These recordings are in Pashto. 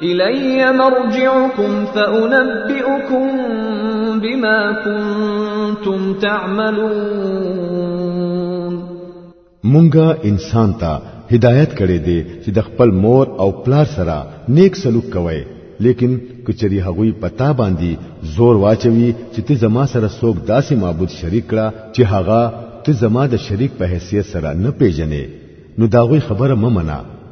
الی مرجعکم فانبئکم بما کنتم تعملون مونږه انسان ته هدایت کړي دي چې د خپل مور او پلار سره نیک سلوک کوي لیکن کچری هغوی پتا باندې زور واچوي چې ته زما سره څوک داسې معبود شریک کړه چې هغه ته زما د شریک په حیثیت سره نه پیژنې نو داغوی خبره ممنه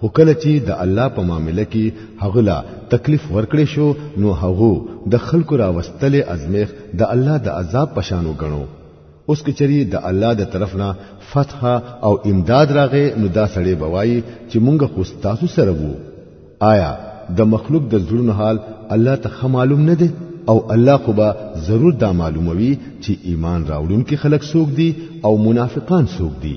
خو کله چې د الله په معاملې کې هغه لا تکلیف ورکړې شو نو هغه د خلکو راوستلې ازمیخ د الله د عذاب پشانو غنو اوس کچری د الله د طرف نه فتح او امداد راغې نو دا سړی بوای چې مونږ خو تاسو سره وو آیا د مخلوق د زړونو حال الله ته معلوم نه دی او الله خو به ضرور دا معلوموي چې ایمان راوړونکي خلک څوک دي او منافقان څوک دي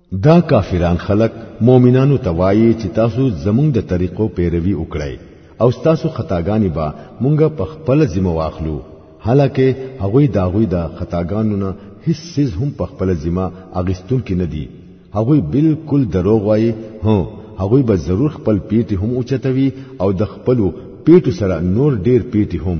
دا کافران خلق مؤمنانو ته وایي چې تاسو زمونږ د طریقو پیروي وکړئ او تاسو خطاګانی به مونږه په خپل ذمہ واخلو حالکه هغه دا غوي د خطاګانو نه هیڅ سیز هم په خپل ذمہ اغستون کې نه دي هغه بالکل دروغ وایي هو هغه به ضرور خپل پیټي هم اوچتوي او د خپل پیټو سره نور ډیر پیټي هم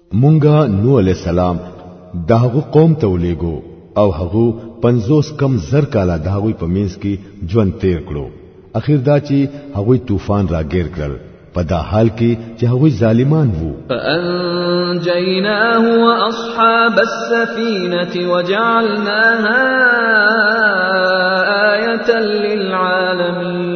مونږه نو علی السلام داغه قوم ته ولېګو او هغه 50 کم زر کاله داغوی په مینس کې ژوند تیر کړو اخر دا چې هغوی طوفان راګیر کړل په دا حال کې چې هغه ظالمان وو فانجيناه واصحاب السفينه وجعلناها ايه للعالمين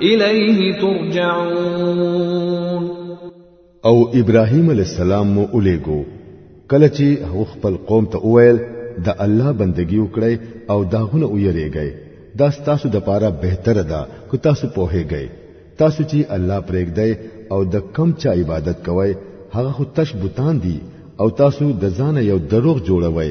الیه ترجعون او ابراهیم علی السلام مو الیګو کله چې هو خپل قوم ته وویل د الله بندگی وکړئ او داغونه ویریږئ دا تاسو د پاره بهتره ده کو تاسو پوهیږئ تاسو چې الله پرېږدئ او د کم چا عبادت کوئ هغه خو تش بوتان دي او تاسو د ځان یو دروغ جوړوئ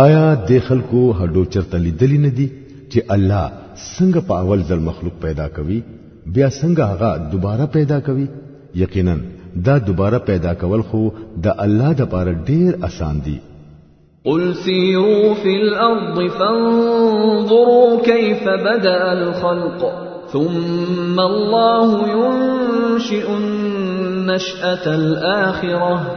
آیا د خلکو هډو چرته لیدلی نه دي چې الله څنګه په اول ځل مخلوق پیدا کوي بیا څنګه هغه دوباره پیدا کوي یقینا دا دوباره پیدا کول خو د الله د پاره ډیر اسان دي قل سيروا في الأرض فانظروا كيف بدأ الخلق ثم الله ينشئ النشأة الآخرة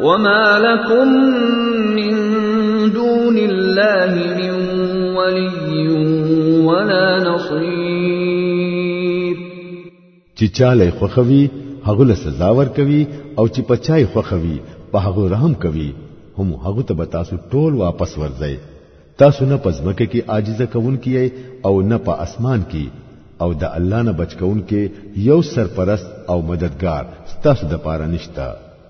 وما لكم من دون الله من ولي ولا نصير چې چاله خوخوي هغه له سزا ور کوي او چې پچای خوخوي په هغه رحم کوي هم هغه ته تاسو ټول واپس ورځي تاسو نه پزمکه کې عاجزه کون کیه او نه په اسمان کې او د الله نه بچ کون کې یو سرپرست او مددگار ستاسو د پاره نشته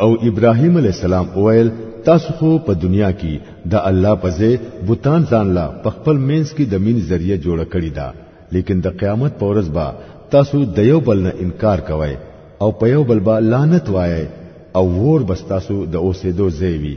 او ابراهيم عليه السلام وویل تاسو خو په دنیا کې د الله په ځای بوتان ځان لا په خپل مینس کې د مين ذریعہ جوړ کړی دا لیکن د قیامت په ورځ به تاسو د یو بل نه انکار کوئ او په یو بل به لعنت وایئ او ور بس تاسو د اوسېدو ځای وي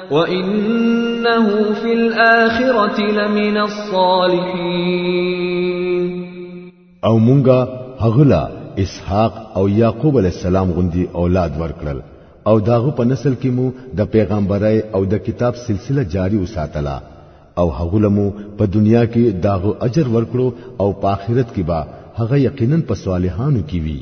وَإِنَّهُ فِي الْآخِرَةِ لَمِنَ الصَّالِحِينَ او مونږه هغلا اسحاق او یعقوب علی السلام غوندي اولاد ورکړل او داغه په نسل کې مو د پیغمبرای او د کتاب سلسله جاری وساتله او هغه لمو په دنیا کې داغه اجر ورکړو او په آخرت کې به هغه یقینا په صالحانو کې وي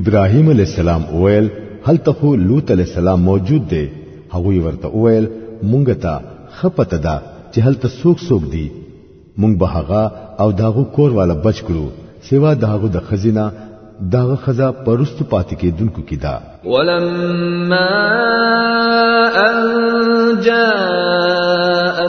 ابراهيم عليه السلام وويل هل تخو لوط عليه السلام موجود دی هغه ورته وويل مونږ ته خپته ده چې هل ته سوق سوق دی مونږ به هغه او داغو کور والا بچ کړو سوا داغو د خزینه داغه خزا پرست پاتې کېدونکو کې دا ولما ان جاء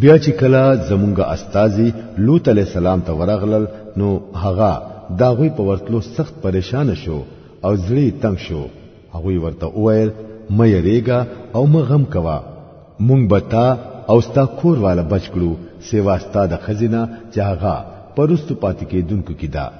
بیا چې کله زمونږ استاذي لوط علی السلام ته ورغلل نو هغه دا غوي په ورتلو سخت پریشان شو او زړی تنگ شو هغه ورته وویل مې یریګا او مې غم کوا مونږ به تا او ستا کور والا بچ کړو سیوا ستا د خزینه چې هغه پرستو پاتې کېدونکو کې دا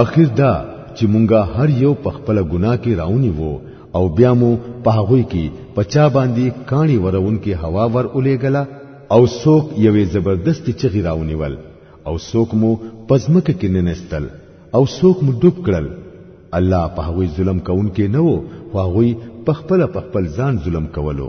اخر دا چې مونږه هر یو په خپل ګناه کې راونی وو او بیا مو په هغه کې پچا باندې کانی ورون کې هوا ور الیګلا او سوک یوې زبردست چغی راونیول او سوک مو پزمک کې ننستل او سوک مو ډوب کړل الله په هغه ظلم کوونکې نه وو خو هغه په خپل په خپل ځان ظلم کولو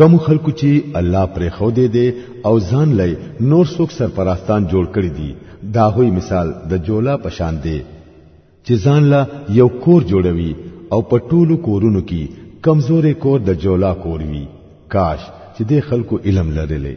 کم خلکو چې الله پرې خو دې دې او ځان لای نور څوک سرپراستان جوړ کړی دي دا هوی مثال د جولا پشان دی چې ځان لا یو کور جوړوي او په ټولو کورونو کې کمزورې کور د جولا کور وي کاش چې دې خلکو علم لرلې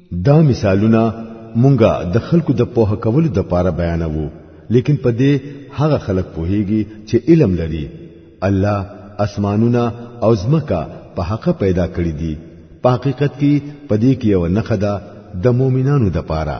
دا مثالونه مونږه د خلکو د پوهه کولو د پاره بیانوو لیکن په دې هغه خلک پوهیږي چې علم لري الله اسمانونه او ځمکه په حق پیدا کړی دي په حقیقت کې په دې کې یو نخدا د مؤمنانو د پاره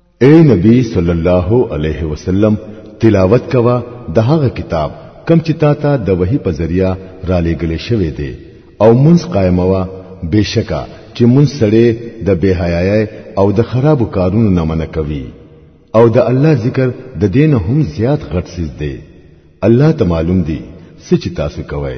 اے نبی صلی الله علیه وسلم تلاوت کوا د هغه کتاب کم چې تا ته د وحی په ذریعہ را لېګلې شوې دی او منځ قائموا بشکا چې مون سړې د بهایای او د خرابو کارونو نه منع کوي او د الله ذکر د دین هم زیات غټ سیز دی الله ته معلوم دی سچ تاسو کوئ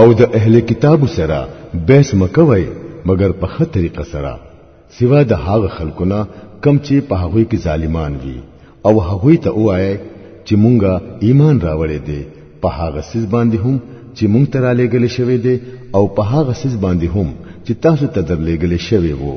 او د اهل کتاب سره بیس مکوي مګر په خه طریقه سره سوا د هغه خلکونه کم چې په هغه کې ظالمان وي او هغه ته وایي چې مونږه ایمان راوړې دي په هغه سیس باندې هم چې مونږ ته را لېګل شوی دی او په هغه سیس باندې هم چې تاسو ته در لېګل شوی وو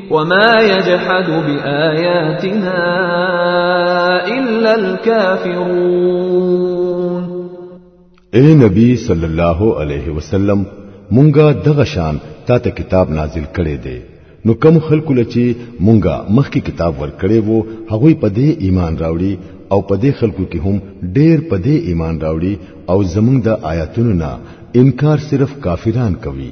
وما يجحد بآياتنا إلا الكافرون اے نبی صلی الله علیه وسلم مونږه دغه شان تا ته کتاب نازل کړي دي نو کم خلکو لچی مونږه مخکې کتاب ورکړي وو هغه په دې ایمان راوړي او په دې خلکو کې هم ډېر په دې ایمان راوړي او زمونږ د آیاتونو نه انکار صرف کافران کوي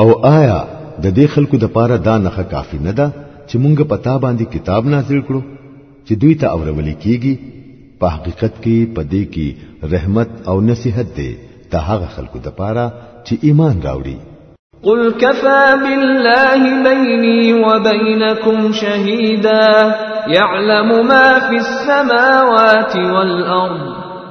او آیا د دې خلکو د پاره دا نخه کافی نه ده چې مونږ په تا باندې کتاب نازل کړو چې دوی ته اورول کیږي په حقیقت کې په دې کې رحمت او نصیحت دی د هغه خلکو د پاره چې ایمان راوړي قل كفى بالله بيني وبينكم شهيدا يعلم ما في السماوات والأرض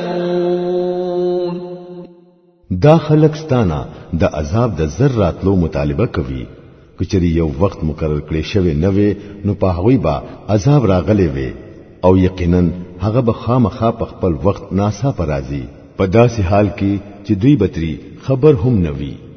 يستهزئون دا خلک ستانه د عذاب د زر راتلو مطالبه کوي کچری یو وخت مقرر کړی شوی نه وي نو په هغه به عذاب راغلی وي او یقینا هغه به خامخا په خپل وخت ناسا پر راځي په داسې حال کې چې دوی بتري خبر هم نه وي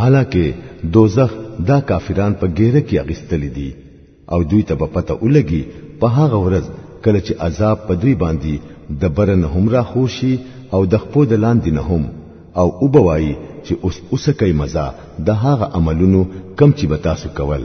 حالکه دوزخ دا کافران په ګیره کې اغستل دي او دوی ته په پته ولګي په هغه ورځ کله چې عذاب په دوی باندې د برن هم را خوشي او د خپو د لاندې نه هم او وبوي چې اوس اوسه کوي مزه د هغه عملونو کم چې به تاسو کول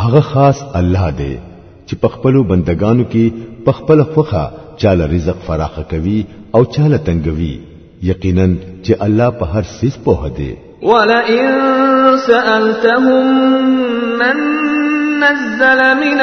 هغه خاص الله دی چې په خپل بندگانو کې په خپل خوخه چاله رزق فراخ کوي او چاله تنګوي یقینا چې الله په هر سیس په هده ولئن سألتهم من نزل من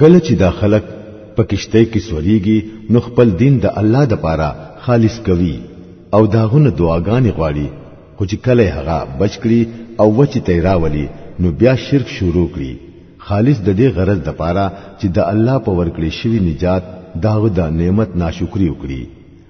کله چې دا خلک په کشته کې سوريږي نو خپل دین د الله د پاره خالص کوي او داغونه دعاګانې غواړي خو چې کله هغه بچ کړي او وچ ته راولي نو بیا شرک شروع کړي خالص د دې غرض د پاره چې د الله په ورکړې شوی نجات داغه د نعمت ناشکری وکړي